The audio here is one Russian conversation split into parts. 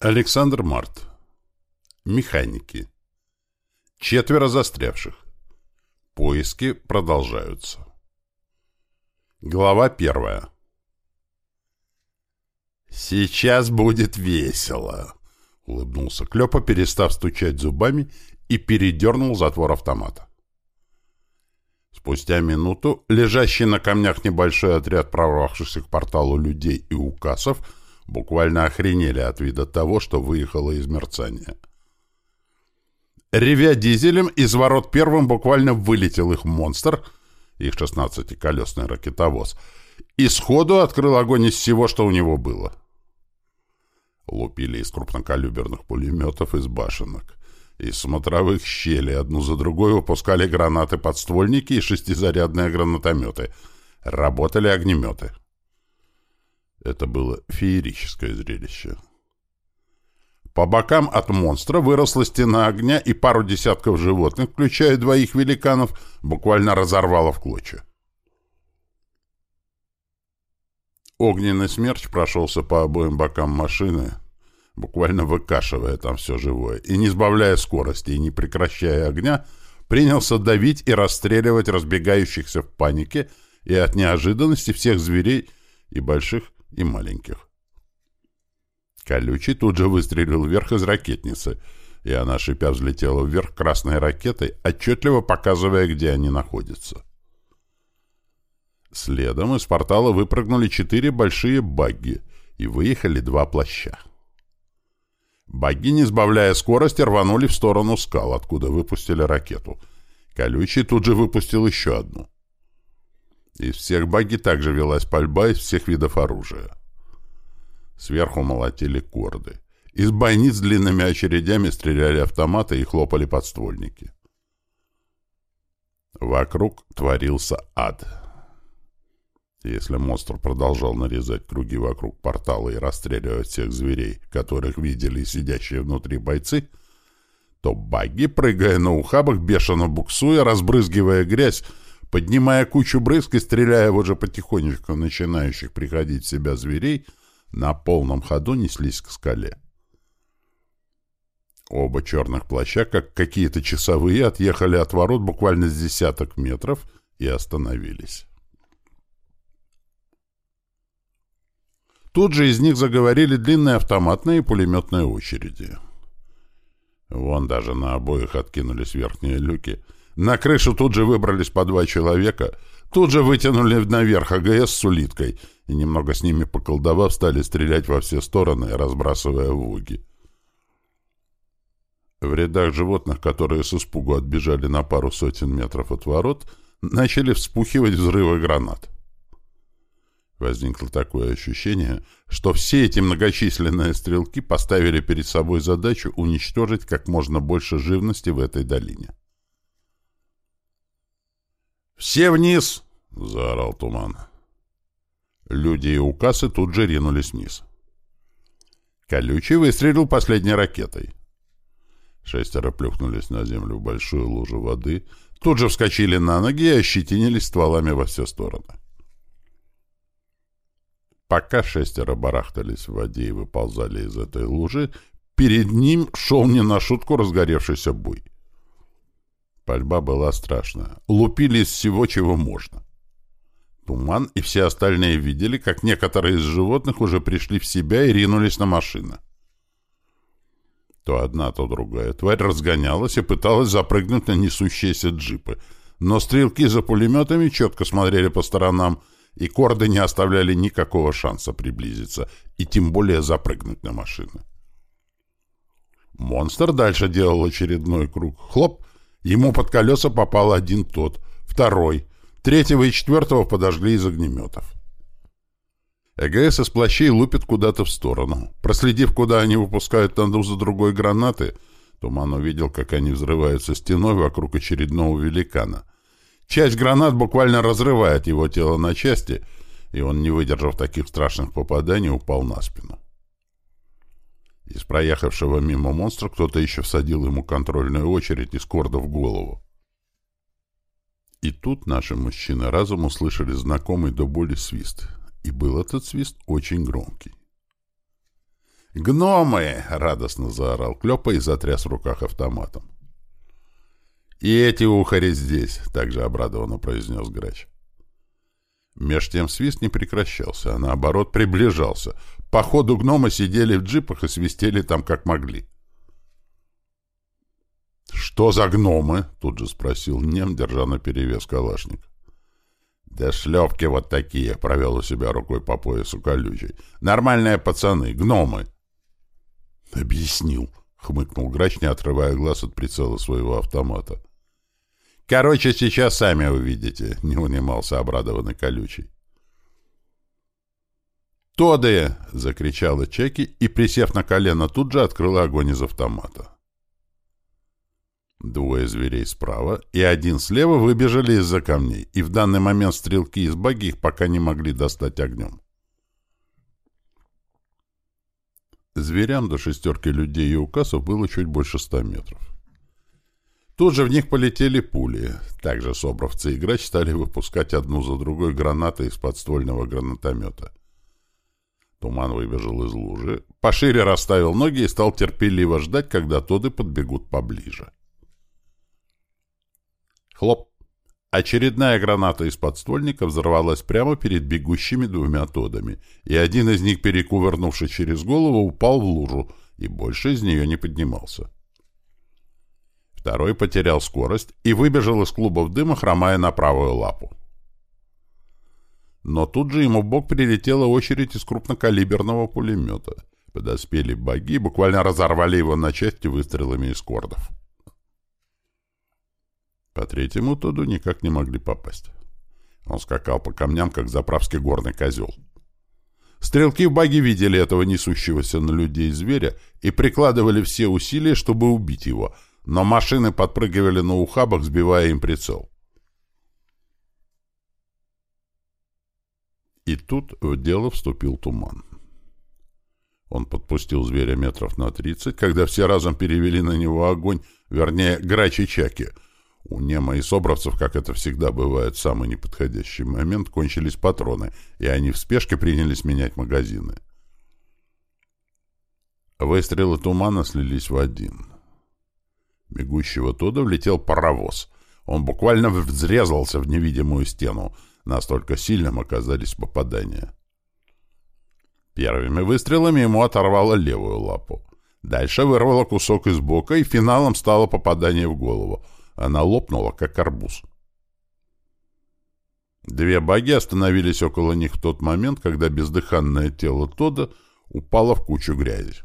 Александр Март. Механики. Четверо застрявших. Поиски продолжаются. Глава первая. «Сейчас будет весело», — улыбнулся Клёпа, перестав стучать зубами, и передернул затвор автомата. Спустя минуту лежащий на камнях небольшой отряд прорвавшихся к порталу людей и указов буквально охренели от вида того, что выехало из мерцания. Ревя дизелем, из ворот первым буквально вылетел их монстр, их шестнадцатиколесный ракетовоз, и сходу открыл огонь из всего, что у него было. Лупили из крупнокалиберных пулеметов из башенок. Из смотровых щелей одну за другой выпускали гранаты-подствольники и шестизарядные гранатометы. Работали огнеметы. Это было феерическое зрелище. По бокам от монстра выросла стена огня, и пару десятков животных, включая двоих великанов, буквально разорвало в клочья. Огненный смерч прошелся по обоим бокам машины, буквально выкашивая там все живое, и, не сбавляя скорости и не прекращая огня, принялся давить и расстреливать разбегающихся в панике и от неожиданности всех зверей и больших, и маленьких. Колючий тут же выстрелил вверх из ракетницы, и она, шипя, взлетела вверх красной ракетой, отчетливо показывая, где они находятся. Следом из портала выпрыгнули четыре большие багги и выехали два плаща. Багги, не сбавляя скорости, рванули в сторону скал, откуда выпустили ракету. Колючий тут же выпустил еще одну. Из всех багги также велась пальба из всех видов оружия. Сверху молотили корды. Из бойниц длинными очередями стреляли автоматы и хлопали подствольники. Вокруг творился ад. Если монстр продолжал нарезать круги вокруг портала и расстреливать всех зверей, которых видели сидящие внутри бойцы, то багги, прыгая на ухабах, бешено буксуя, разбрызгивая грязь, поднимая кучу брызг и стреляя в уже потихонечку начинающих приходить в себя зверей, на полном ходу неслись к скале. Оба черных плаща, как какие-то часовые, отъехали от ворот буквально с десяток метров и остановились. Тут же из них заговорили длинные автоматные и пулеметные очереди. Вон даже на обоих откинулись верхние люки — на крышу тут же выбрались по два человека, тут же вытянули наверх АГС с улиткой и, немного с ними поколдовав, стали стрелять во все стороны, разбрасывая вуги. В рядах животных, которые с испугу отбежали на пару сотен метров от ворот, начали вспухивать взрывы гранат. Возникло такое ощущение, что все эти многочисленные стрелки поставили перед собой задачу уничтожить как можно больше живности в этой долине. «Все вниз!» — заорал туман. Люди и укасы тут же ринулись вниз. Колючий выстрелил последней ракетой. Шестеро плюхнулись на землю в большую лужу воды, тут же вскочили на ноги и ощетинились стволами во все стороны. Пока шестеро барахтались в воде и выползали из этой лужи, перед ним шел не на шутку разгоревшийся буй. Пальба была страшная. Лупили из всего, чего можно. Туман и все остальные видели, как некоторые из животных уже пришли в себя и ринулись на машины. То одна, то другая тварь разгонялась и пыталась запрыгнуть на несущиеся джипы, но стрелки за пулеметами четко смотрели по сторонам, и корды не оставляли никакого шанса приблизиться, и тем более запрыгнуть на машины. Монстр дальше делал очередной круг. Хлоп! Ему под колеса попал один тот, второй. Третьего и четвертого подожгли из огнеметов. ЭГС из плащей лупит куда-то в сторону. Проследив, куда они выпускают одну за другой гранаты, Туман увидел, как они взрываются стеной вокруг очередного великана. Часть гранат буквально разрывает его тело на части, и он, не выдержав таких страшных попаданий, упал на спину. Из проехавшего мимо монстра кто-то еще всадил ему контрольную очередь из корда в голову. И тут наши мужчины разом услышали знакомый до боли свист. И был этот свист очень громкий. «Гномы!» — радостно заорал Клёпа и затряс в руках автоматом. «И эти ухари здесь!» — также обрадованно произнес Грач. Меж тем свист не прекращался, а наоборот приближался. По ходу гномы сидели в джипах и свистели там как могли. «Что за гномы?» — тут же спросил Нем, держа на перевес калашник. «Да шлепки вот такие!» — провел у себя рукой по поясу колючей. «Нормальные пацаны, гномы!» «Объяснил!» — хмыкнул грач, не отрывая глаз от прицела своего автомата. «Короче, сейчас сами увидите», — не унимался обрадованный колючий. «Тоды!» — закричала Чеки и, присев на колено, тут же открыла огонь из автомата. Двое зверей справа и один слева выбежали из-за камней, и в данный момент стрелки из баги их пока не могли достать огнем. Зверям до шестерки людей и указов было чуть больше ста метров. Тут же в них полетели пули. Также собровцы и грач стали выпускать одну за другой гранаты из подствольного гранатомета. Туман выбежал из лужи, пошире расставил ноги и стал терпеливо ждать, когда тоды подбегут поближе. Хлоп! Очередная граната из подствольника взорвалась прямо перед бегущими двумя тодами, и один из них, перекувырнувшись через голову, упал в лужу и больше из нее не поднимался. Второй потерял скорость и выбежал из клубов дыма, хромая на правую лапу. Но тут же ему в бок прилетела очередь из крупнокалиберного пулемета. Подоспели боги и буквально разорвали его на части выстрелами из кордов. По третьему Тоду никак не могли попасть. Он скакал по камням, как заправский горный козел. Стрелки в баге видели этого несущегося на людей зверя и прикладывали все усилия, чтобы убить его — но машины подпрыгивали на ухабах, сбивая им прицел. И тут в дело вступил туман. Он подпустил зверя метров на тридцать, когда все разом перевели на него огонь, вернее, грачи чаки. У Нема и Собровцев, как это всегда бывает в самый неподходящий момент, кончились патроны, и они в спешке принялись менять магазины. Выстрелы тумана слились в один — бегущего туда влетел паровоз. Он буквально взрезался в невидимую стену. Настолько сильным оказались попадания. Первыми выстрелами ему оторвало левую лапу. Дальше вырвало кусок из бока, и финалом стало попадание в голову. Она лопнула, как арбуз. Две баги остановились около них в тот момент, когда бездыханное тело Тода упало в кучу грязи.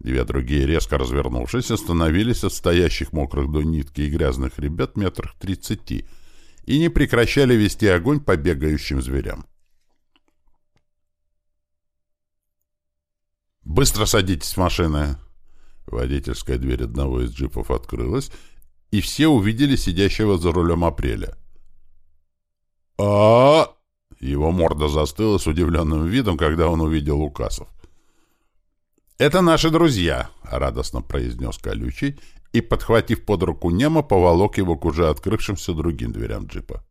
Две другие, резко развернувшись, остановились от стоящих мокрых до нитки и грязных ребят метрах тридцати и не прекращали вести огонь по бегающим зверям. «Быстро садитесь в машины!» Водительская дверь одного из джипов открылась, и все увидели сидящего за рулем апреля. а Его морда застыла с удивленным видом, когда он увидел указов. «Это наши друзья», — радостно произнес колючий и, подхватив под руку Немо, поволок его к уже открывшимся другим дверям джипа.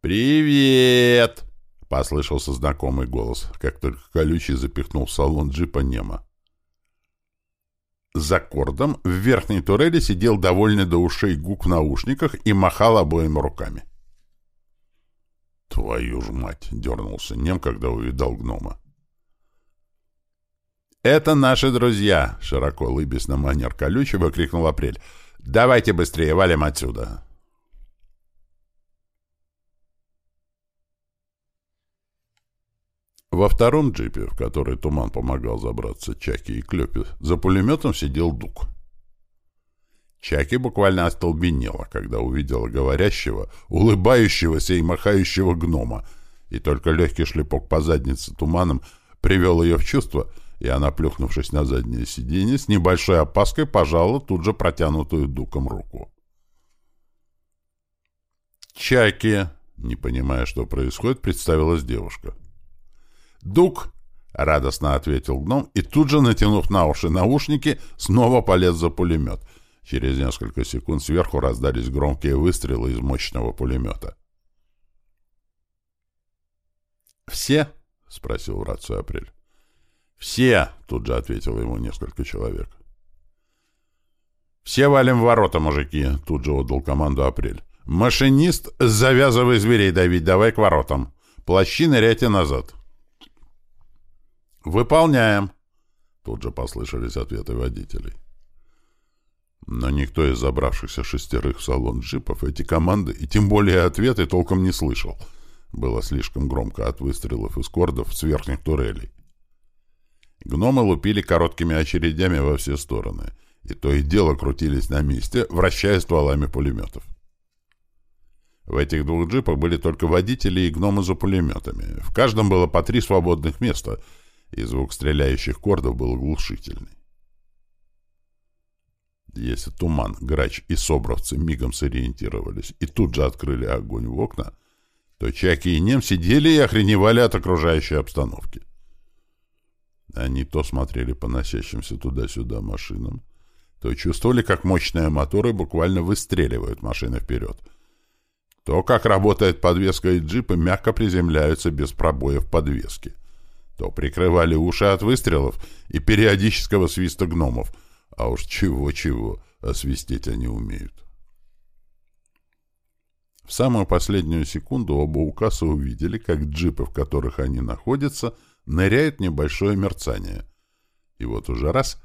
«Привет!» — послышался знакомый голос, как только колючий запихнул в салон джипа Немо. За кордом в верхней турели сидел довольный до ушей гук в наушниках и махал обоими руками. «Твою ж мать!» — дернулся Нем, когда увидал гнома. «Это наши друзья!» — широко улыбясь на манер колючего, крикнул Апрель. «Давайте быстрее, валим отсюда!» Во втором джипе, в который Туман помогал забраться Чаки и Клёпе, за пулеметом сидел Дук. Чаки буквально остолбенела, когда увидела говорящего, улыбающегося и махающего гнома, и только легкий шлепок по заднице Туманом привел ее в чувство — и она, плюхнувшись на заднее сиденье, с небольшой опаской пожала тут же протянутую дуком руку. «Чаки!» — не понимая, что происходит, представилась девушка. «Дук!» — радостно ответил гном и тут же, натянув на уши наушники, снова полез за пулемет. Через несколько секунд сверху раздались громкие выстрелы из мощного пулемета. «Все?» спросил в рацию Апрель. «Все!» — тут же ответило ему несколько человек. «Все валим в ворота, мужики!» — тут же отдал команду Апрель. «Машинист, завязывай зверей давить, давай к воротам. Плащи ныряйте назад». «Выполняем!» — тут же послышались ответы водителей. Но никто из забравшихся шестерых в салон джипов эти команды, и тем более ответы, толком не слышал. Было слишком громко от выстрелов из кордов с верхних турелей. Гномы лупили короткими очередями во все стороны, и то и дело крутились на месте, вращая стволами пулеметов. В этих двух джипах были только водители и гномы за пулеметами. В каждом было по три свободных места, и звук стреляющих кордов был глушительный. Если Туман, Грач и Собровцы мигом сориентировались и тут же открыли огонь в окна, то Чаки и Нем сидели и охреневали от окружающей обстановки. Они то смотрели по носящимся туда-сюда машинам, то чувствовали, как мощные моторы буквально выстреливают машины вперед, то, как работает подвеска и джипы, мягко приземляются без пробоев подвески, то прикрывали уши от выстрелов и периодического свиста гномов, а уж чего-чего, освистеть они умеют. В самую последнюю секунду оба укаса увидели, как джипы, в которых они находятся, ныряют небольшое мерцание. И вот уже раз,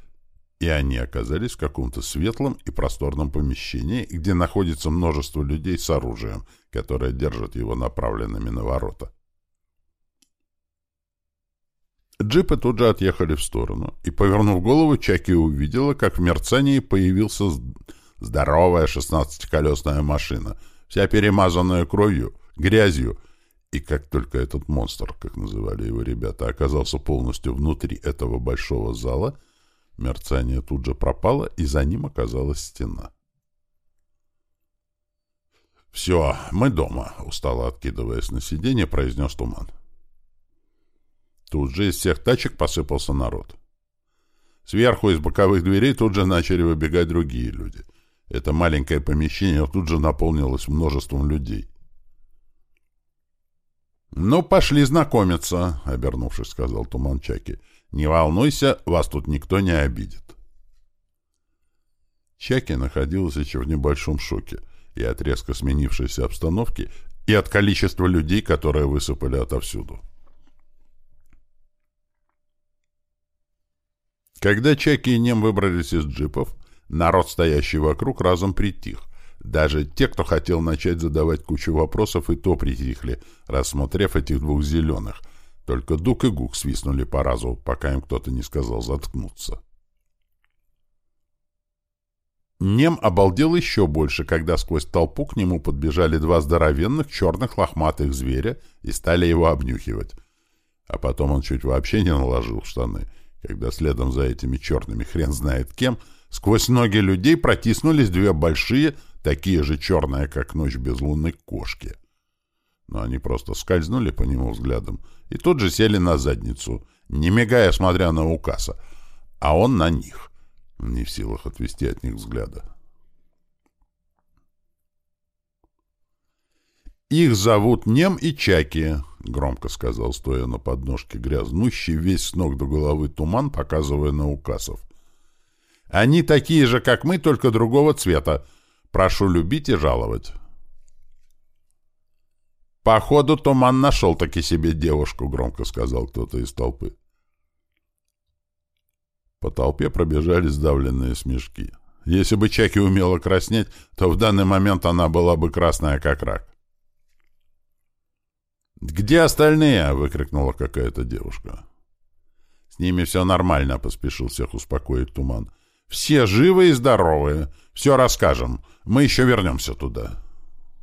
и они оказались в каком-то светлом и просторном помещении, где находится множество людей с оружием, которое держат его направленными на ворота. Джипы тут же отъехали в сторону, и, повернув голову, Чаки увидела, как в мерцании появился здоровая шестнадцатиколесная машина, вся перемазанная кровью, грязью, и как только этот монстр, как называли его ребята, оказался полностью внутри этого большого зала, мерцание тут же пропало, и за ним оказалась стена. «Все, мы дома», — устало откидываясь на сиденье, произнес Туман. Тут же из всех тачек посыпался народ. Сверху из боковых дверей тут же начали выбегать другие люди. Это маленькое помещение тут же наполнилось множеством людей. «Ну, пошли знакомиться», — обернувшись, сказал Туманчаки. «Не волнуйся, вас тут никто не обидит». Чаки находился еще в небольшом шоке и от резко сменившейся обстановки, и от количества людей, которые высыпали отовсюду. Когда Чаки и Нем выбрались из джипов, народ, стоящий вокруг, разом притих. Даже те, кто хотел начать задавать кучу вопросов, и то притихли, рассмотрев этих двух зеленых. Только Дук и Гук свистнули по разу, пока им кто-то не сказал заткнуться. Нем обалдел еще больше, когда сквозь толпу к нему подбежали два здоровенных черных лохматых зверя и стали его обнюхивать. А потом он чуть вообще не наложил штаны — когда следом за этими черными хрен знает кем, сквозь ноги людей протиснулись две большие, такие же черные, как ночь без лунной кошки. Но они просто скользнули по нему взглядом и тут же сели на задницу, не мигая, смотря на Укаса, а он на них, не в силах отвести от них взгляда. «Их зовут Нем и Чаки», — громко сказал, стоя на подножке грязнущий, весь с ног до головы туман, показывая на указов. «Они такие же, как мы, только другого цвета. Прошу любить и жаловать». «Походу, туман нашел таки себе девушку», — громко сказал кто-то из толпы. По толпе пробежали сдавленные смешки. Если бы Чаки умела краснеть, то в данный момент она была бы красная, как рак. «Где остальные?» — выкрикнула какая-то девушка. «С ними все нормально», — поспешил всех успокоить Туман. «Все живы и здоровы. Все расскажем. Мы еще вернемся туда».